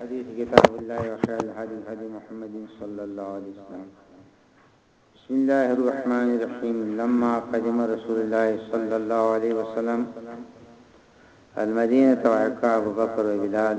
حديث كتاب الله وخير الحديث هدي محمد صلى الله عليه وسلم بسم الله الرحمن الرحيم لما قدم رسول الله صلى الله عليه وسلم المدينة وعكا أبو بكر وبلال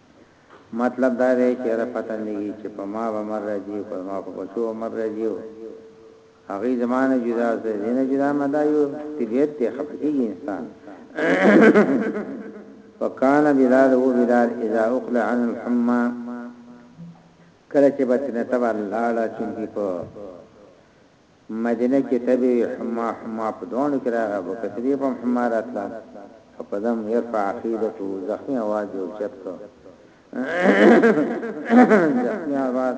مطلب دا دی چې یاره پته نه لګي چې په ما به مر راځي او که زما په بچو به مر راځي او هغوی زما نه جدا او زه دې نه جدا ما دا یو طبیعت دی خفه کېږي انسان وکانه بلال و بلال اذا اقلع عن الحمى کله چې بچنه تبع لاړه چونکی په مدینه کې ته به وې حما حما په دواړو کې راغی په کثریه به هم حما راتله او په ضم ارفع عقیدته زخمی اواز یې اوچت کړ زخمی اواز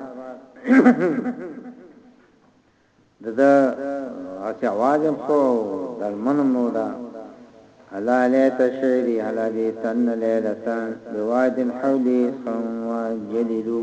ددا اسی اواز هم خو دلمن مودا الا لیت شعری الا بیتن لیلتان بواد حولی صنوا جلیلو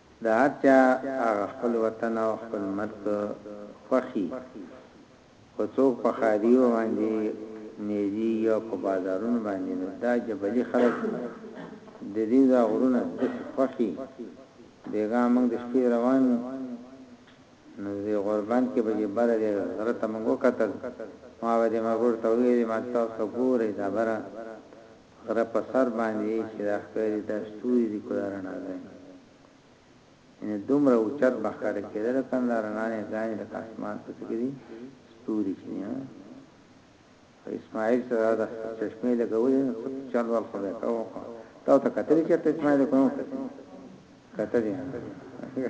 د هر چا هغه خپل وطن او خپل ملک خوښي خو څوک په ښاریو باندې نیزي او په بازارونو باندې نو دا جبلي خلک د دوی دا غرونه داسې خوښي بیګا موږ د شپې روان یو نو د غوربند کې به چې بره دی غره ته موږ وکتل ما به د مرګور ته ویلې ما تاسو ګورئ دا بره غره په سر باندې يې چې دا ښکاري دا ستوري دي که دا رڼاګانې دي. يعنې دومره اوچت به ښکاره کېده لکه دا رڼانې ګانې لکه اسمان په څه کې دي ستوري چې دي. خو اسماعيل ته دا د چشمې لګولې نو څه چل ول خو به کوو خو تا ته کتلې چېرته اسماعيل کوم کتلې کتلې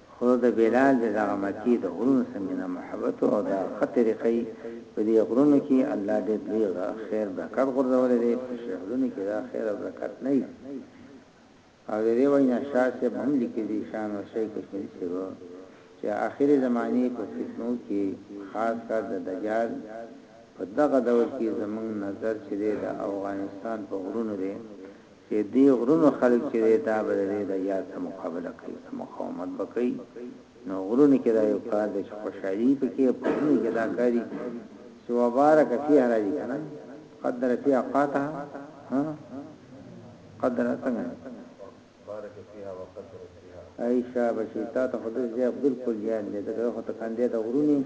خو د بلال د دغه مکې د غرونو سره مينه محبت وو او دا ښه طريقه يي په دي غرونو کي الله ډير لوی خير برکت غورځولی دی په شعرونو کي دا خير او برکت نه وي او د دې وجنه شاه صاحب هم ليکلي دي شاه نور شاه کشميري صاحب چې اخري زماني په فتنو کي خاص کر د دجال په دغه دور کي زمونږ نظر چې دی د افغانستان په غرونو دی د دې غرونو خلک چې دی دا به د دې د یاد څه مقابله کوي څه مقاومت به کوي نو غرونو کې دا یو کار دی چې خوشحالي پکې او په غرونو کې دا کاري چې وبارک فيها راځي کنه قدر فيها قاطها ها قدر څنګه بارک فيها وقدر فيها عائشہ بچی تا ته خدای دې بالکل یاد دې دا خو ته کاندې دا غرونی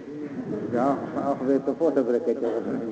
دا اخ به په پوسه برکت ورکړي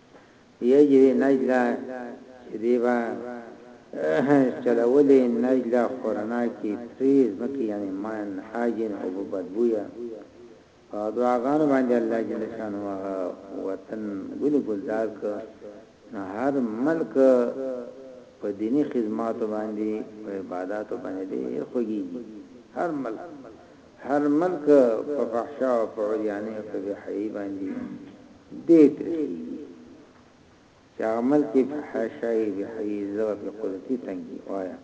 یی جی نجلا چی دی با چلولی نجلا خورانا کی تری زمکی یعنی ماین حاجین او بدبویا په دعاګانو باندې الله جل شانه هغه وطن ګل ګلزار ک نه هر ملک په دینی خدماتو باندې په عبادتو باندې ډیر خوږي هر ملک هر ملک په فحشا او په عریانۍ او په بې حیايي باندې دې ترخیږي چې هغه ملک کې فحشايي بې حیايي زړه په قدرتي تنګي وایا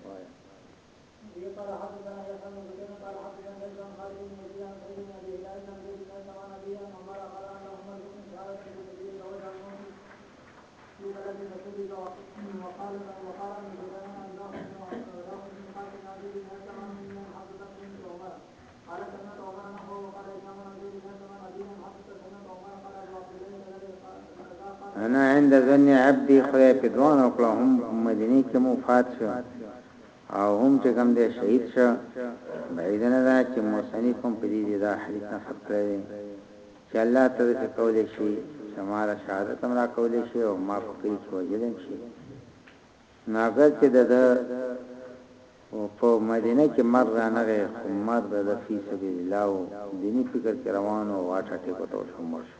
انا عند ظن عبدي خدای په دوان او کله هم مدینه کې مو فات شو او هم چې کوم دې شهید شو باید نه دا چې مصنف هم په دې دا حدیث نه فکر کړی چې الله ته ځکه کولی شي چې ما له شهادت هم راکولی شي او ما په کلي کې وژلی هم شي، نو اګر چې د ده په مدینه کې مرګ رانغی، خو مرګ د ده فی سبیل الله و، دیني فکر کې روان و او هارټ اټیک ورته وشو مړ شو.